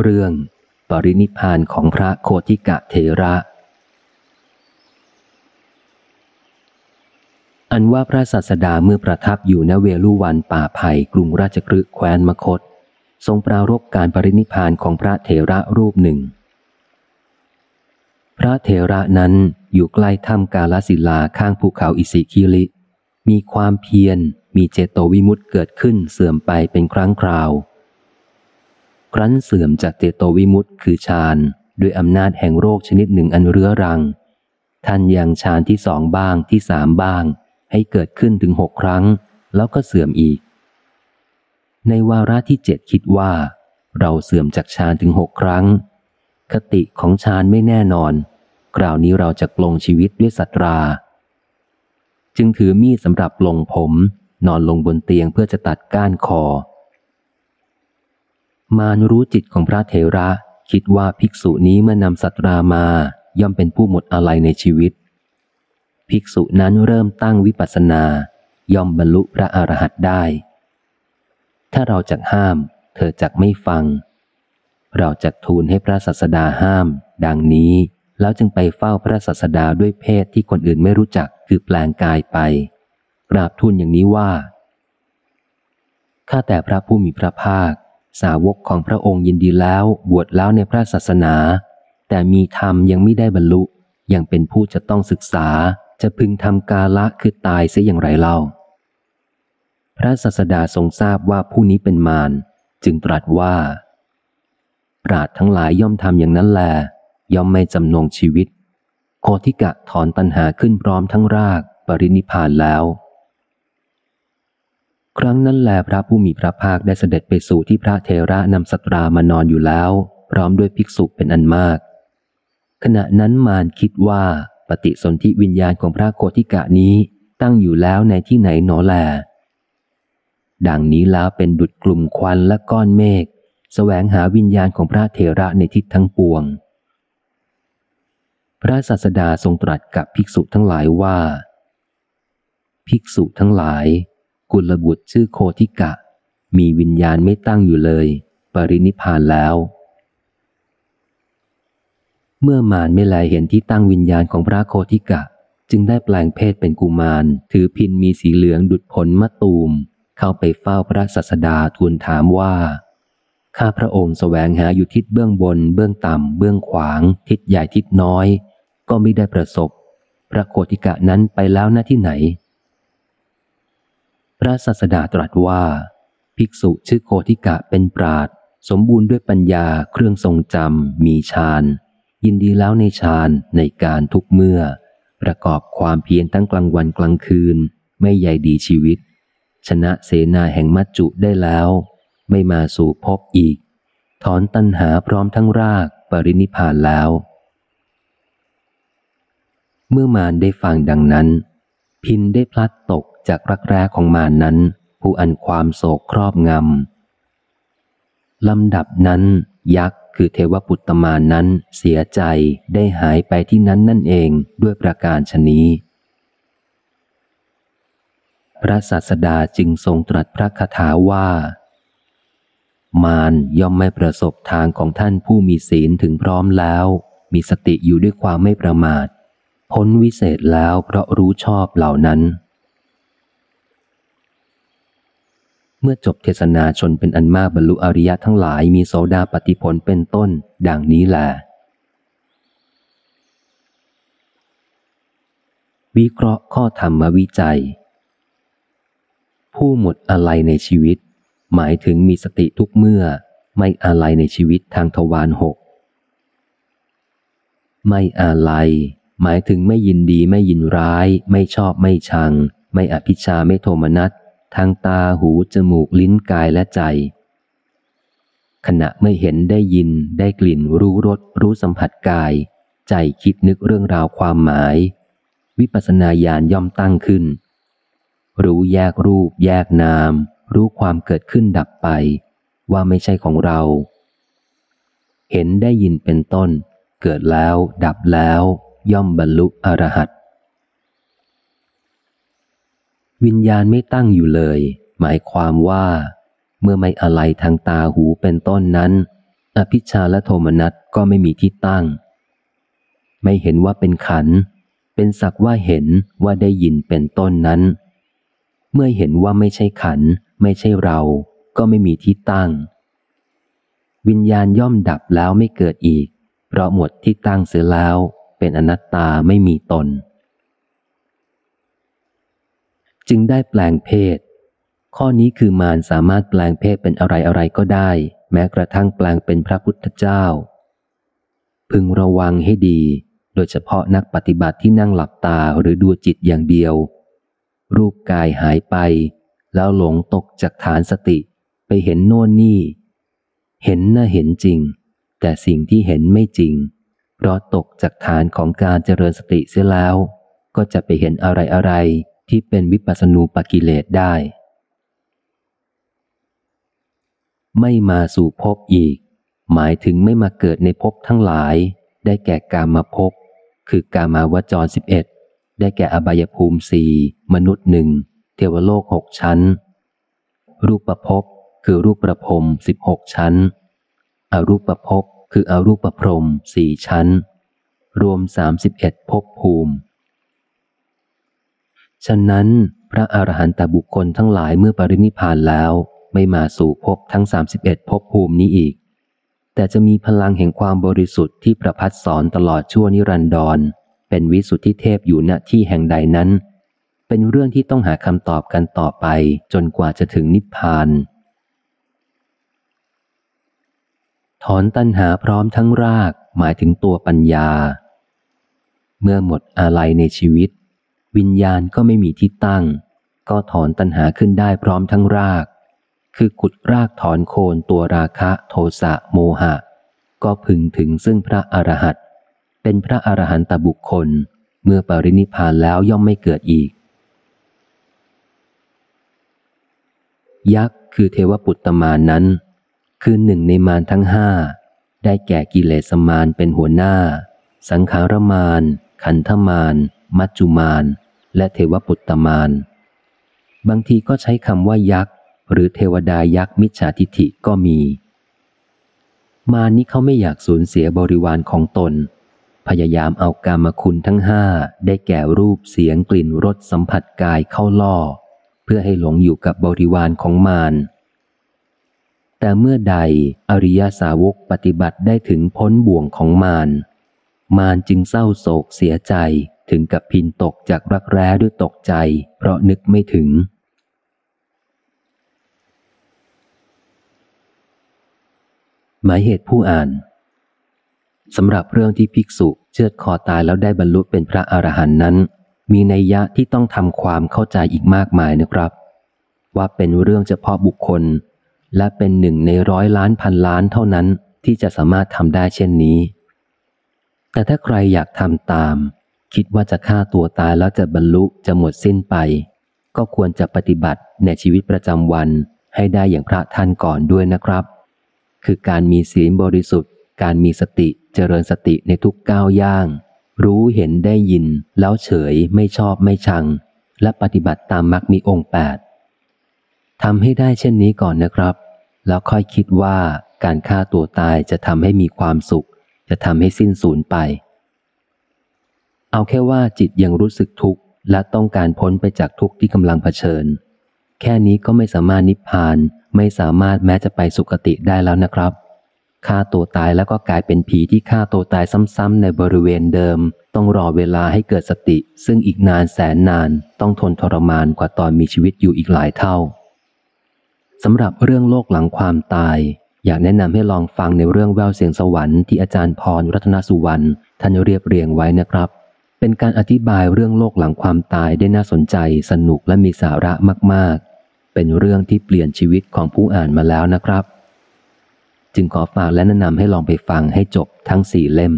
เรื่อง ปรินิพานของพระโคติกะเทระ อันว่าพระสัสดาเมื่อประทับอยู่ณเวลุวันป่าไผ่กรุงราชกฤห์แคว้นมคต ทรงปรารบการปรินิพานของพระเถระรูปหนึ่ง พระเถระนั้นอยู่ใกล้ถ้ำกาลสิลาข้างภูเขาอิสิคิลิ มีความเพียรมีเจโตวิมุตต์เกิดขึ้นเสื่อมไปเป็นครั้งคราว ครั้นเสื่อมจากเจโตวิมุตต์คือฌานด้วยอำนาจแห่งโรคชนิดหนึ่งอันเรื้อรัง ท่านยังฌานที่สองบ้างที่สามบ้าง ให้เกิดขึ้นถึงหกครั้ง แล้วก็เสื่อมอีก ในวาระที่เจ็ดคิดว่า เราเสื่อมจากฌานถึงหกครั้ง คติของฌานไม่แน่นอนคราวนี้เราจะปลงชีวิตด้วยสัตรา จึงถือมีดสำหรับปลงผม นอนลงบนเตียงเพื่อจะตัดก้านคอ มารรู้จิตของพระเถระ คิดว่าภิกษุนี้เมื่อนำสัตรามาย่อมเป็นผู้หมดอะไรในชีวิต ภิกษุนั้นเริ่มตั้งวิปัสสนา ย่อมบรรลุพระอรหันต์ได้ ถ้าเราจักห้าม เธอจักไม่ฟัง เราจักทูลให้พระสัสดาห้าม ดังนี้แล้วจึงไปเฝ้าพระสัสดาด้วยเพศที่คนอื่นไม่รู้จักคือแปลงกายไปกราบทูลอย่างนี้ว่าข้าแต่พระผู้มีพระภาค สาวกของพระองค์ยินดีแล้วบวชแล้วในพระศาสนา แต่มีธรรมยังไม่ได้บรรลุ ยังเป็นผู้จะต้องศึกษาจะพึงทำกาละคือตายเสียอย่างไรเล่า พระศาสดาทรงทราบว่าผู้นี้เป็นมารจึงตรัสว่า ปราดทั้งหลายย่อมทำอย่างนั้นแล ย่อมไม่จำนงชีวิต โคทิกะถอนตัณหาขึ้นพร้อมทั้งรากปรินิพานแล้ว ครั้งนั้นแหลพระผู้มีพระภาคได้เสด็จไปสู่ที่พระเทระนำสตรามานอนอยู่แล้ว พร้อมด้วยภิกษุเป็นอันมาก ขณะนั้นมารคิดว่าปฏิสนธิวิญญาณของพระโคติกะนี้ตั้งอยู่แล้วในที่ไหนหนอแล ดังนี้แล้วเป็นดุดกลุ่มควันและก้อนเมฆสแสวงหาวิญญาณของพระเทระในทิศทั้งปวง พระศาสดาทรงตรัสกับภิกษุทั้งหลายว่า ภิกษุทั้งหลาย กุลบุตรชื่อโคทิกะ มีวิญญาณไม่ตั้งอยู่เลย ปรินิพานแล้ว เมื่อมารไม่ลายเห็นที่ตั้งวิญญาณของพระโคทิกะ จึงได้แปลงเพศเป็นกุมาร ถือพินมีสีเหลืองดุดผลมะตูม เข้าไปเฝ้าพระสัสดาทูลถามว่าข้าพระองค์แสวงหาอยู่ทิศเบื้องบน เบื้องต่ำ เบื้องขวาง ทิศใหญ่ทิศน้อย ก็ไม่ได้ประสบ พระโคติกะนั้นไปแล้วหน้าที่ไหน พระศาสดาตรัสว่า ภิกษุชื่อโคทิกะเป็นปราดสมบูรณ์ด้วยปัญญาเครื่องทรงจำมีฌานยินดีแล้วในฌานในการทุกเมื่อ ประกอบความเพียรทั้งกลางวันกลางคืน ไม่ใหญ่ดีชีวิต ชนะเสนาแห่งมัจจุได้แล้ว ไม่มาสู่พบอีก ถอนตัณหาพร้อมทั้งรากปรินิพานแล้ว เมื่อมารได้ฟังดังนั้น พินได้พลัดตก จากรักแร้ของมานนั้น ผู้อันความโศกครอบงำลำดับนั้น ยักษ์คือเทวปุตตมานนั้นเสียใจได้หายไปที่นั้นนั่นเองด้วยประการชนี้ พระศาสดาจึงทรงตรัสพระคาถาว่า มารย่อมไม่ประสบทางของท่านผู้มีศีลถึงพร้อมแล้ว มีสติอยู่ด้วยความไม่ประมาทพ้นวิเศษแล้วเพราะรู้ชอบเหล่านั้นเมื่อจบเทศนาชนเป็นอันมากบรรลุอริยะทั้งหลายมีโสดาปฏิผลเป็นต้น ดังนี้แหละวิเคราะห์ข้อธรรมวิจัย ผู้หมดอะไรในชีวิต หมายถึงมีสติทุกเมื่อ ไม่อะไรในชีวิตทางทวารหกไม่อะไร หมายถึงไม่ยินดีไม่ยินร้าย ไม่ชอบไม่ชัง ไม่อภิชาไม่โทมนัส ทางตาหูจมูกลิ้นกายและใจ ขณะไม่เห็นได้ยินได้กลิ่นรู้รสรู้สัมผัสกาย ใจคิดนึกเรื่องราวความหมาย วิปัสสนาญาณย่อมตั้งขึ้น รู้แยกรูปแยกนาม รู้ความเกิดขึ้นดับไป ว่าไม่ใช่ของเรา เห็นได้ยินเป็นต้น เกิดแล้วดับแล้ว ย่อมบรรลุอรหัต วิญญาณไม่ตั้งอยู่เลย หมายความว่า เมื่อไม่อะไรทางตาหูเป็นต้นนั้น อภิชาและโทมนัสก็ไม่มีที่ตั้ง ไม่เห็นว่าเป็นขัน เป็นสักว่าเห็นว่าได้ยินเป็นต้นนั้น เมื่อเห็นว่าไม่ใช่ขัน ไม่ใช่เรา ก็ไม่มีที่ตั้ง วิญญาณย่อมดับแล้วไม่เกิดอีก เพราะหมดที่ตั้งเสียแล้ว เป็นอนัตตาไม่มีตน จึงได้แปลงเพศ ข้อนี้คือมารสามารถแปลงเพศเป็นอะไรอะไรก็ได้ แม้กระทั่งแปลงเป็นพระพุทธเจ้า พึงระวังให้ดี โดยเฉพาะนักปฏิบัติที่นั่งหลับตาหรือดูจิตอย่างเดียว รูปกายหายไป แล้วหลงตกจากฐานสติไปเห็นโน่นนี่ เห็นน่าเห็นจริง แต่สิ่งที่เห็นไม่จริง เพราะตกจากฐานของการเจริญสติเสียแล้ว ก็จะไปเห็นอะไรอะไร ที่เป็นวิปัสสนูปกิเลสได้ ไม่มาสู่ภพอีก หมายถึงไม่มาเกิดในภพทั้งหลาย ได้แก่กามาภพคือกามาวจรสิบเอ็ดได้แก่อบายภูมิสี่มนุษย์หนึ่งเทวโลกหกชั้น รูปประพบคือรูปประพรมสิบหกชั้น อรูปประพบคืออรูปประพรมสี่ชั้น รวมสามสิบเอ็ดภพภูมิ ฉะนั้นพระอรหันตบุคคลทั้งหลายเมื่อปรินิพานแล้ว ไม่มาสู่ภพทั้ง 31ภพภูมินี้อีก แต่จะมีพลังแห่งความบริสุทธิ์ที่ประพัดสอนตลอดชั่วนิรันดร เป็นวิสุทธิเทพอยู่ณที่แห่งใดนั้น เป็นเรื่องที่ต้องหาคำตอบกันต่อไปจนกว่าจะถึงนิพพาน ถอนตัณหาพร้อมทั้งรากหมายถึงตัวปัญญา เมื่อหมดอะไรในชีวิต วิญญาณก็ไม่มีที่ตั้ง ก็ถอนตัณหาขึ้นได้พร้อมทั้งราก คือขุดรากถอนโคนตัวราคะโทสะโมหะ ก็พึงถึงซึ่งพระอรหันต์เป็นพระอรหันตบุคคล เมื่อปรินิพานแล้วย่อมไม่เกิดอีก ยักษ์คือเทวปุตตมานนั้น คือหนึ่งในมารทั้งห้าได้แก่กิเลสมารเป็นหัวหน้า สังขารมารขันธมารมัจจุมาร และเทวปุตตมารบางทีก็ใช้คำว่ายักษ์ หรือเทวดายักษ์มิจฉาทิฐิก็มี มานี้เขาไม่อยากสูญเสียบริวารของตน พยายามเอากามคุณทั้งห้าได้แก่รูปเสียงกลิ่นรสสัมผัสกายเข้าล่อ เพื่อให้หลงอยู่กับบริวารของมารแต่เมื่อใดอริยสาวกปฏิบัติได้ถึงพ้นบ่วงของมาร มารจึงเศร้าโศกเสียใจ ถึงกับพินตกจากรักแร้ด้วยตกใจ เพราะนึกไม่ถึง หมายเหตุผู้อ่านสำหรับเรื่องที่ภิกษุเชือดคอตายแล้วได้บรรลุเป็นพระอรหันต์นั้น มีนัยยะที่ต้องทำความเข้าใจอีกมากมายนะครับ ว่าเป็นเรื่องเฉพาะบุคคล และเป็นหนึ่งในร้อยล้านพันล้านเท่านั้นที่จะสามารถทำได้เช่นนี้ แต่ถ้าใครอยากทำตาม คิดว่าจะฆ่าตัวตายแล้วจะบรรลุจะหมดสิ้นไป ก็ควรจะปฏิบัติในชีวิตประจำวันให้ได้อย่างพระท่านก่อนด้วยนะครับ คือการมีศีลบริสุทธิ์ การมีสติเจริญสติในทุกก้าวย่าง รู้เห็นได้ยิน แล้วเฉยไม่ชอบไม่ชัง และปฏิบัติตามมรรคมีองค์แปดทำให้ได้เช่นนี้ก่อนนะครับ แล้วค่อยคิดว่าการฆ่าตัวตายจะทำให้มีความสุข จะทำให้สิ้นสูญไป เอาแค่ว่าจิตยังรู้สึกทุกข์และต้องการพ้นไปจากทุกข์ที่กำลังเผชิญ แค่นี้ก็ไม่สามารถนิพพานไม่สามารถแม้จะไปสุคติได้แล้วนะครับฆ่าตัวตายแล้วก็กลายเป็นผีที่ฆ่าตัวตายซ้ำๆในบริเวณเดิม ต้องรอเวลาให้เกิดสติ ซึ่งอีกนานแสนนานต้องทนทรมานกว่าตอนมีชีวิตอยู่อีกหลายเท่าสำหรับเรื่องโลกหลังความตาย อยากแนะนำให้ลองฟังในเรื่องแววเสียงสวรรค์ที่อาจารย์พรรัตนสุวรรณท่านเรียบเรียงไว้นะครับ เป็นการอธิบายเรื่องโลกหลังความตายได้น่าสนใจสนุกและมีสาระมากๆ เป็นเรื่องที่เปลี่ยนชีวิตของผู้อ่านมาแล้วนะครับ จึงขอฝากและแนะนำให้ลองไปฟังให้จบทั้งสี่เล่ม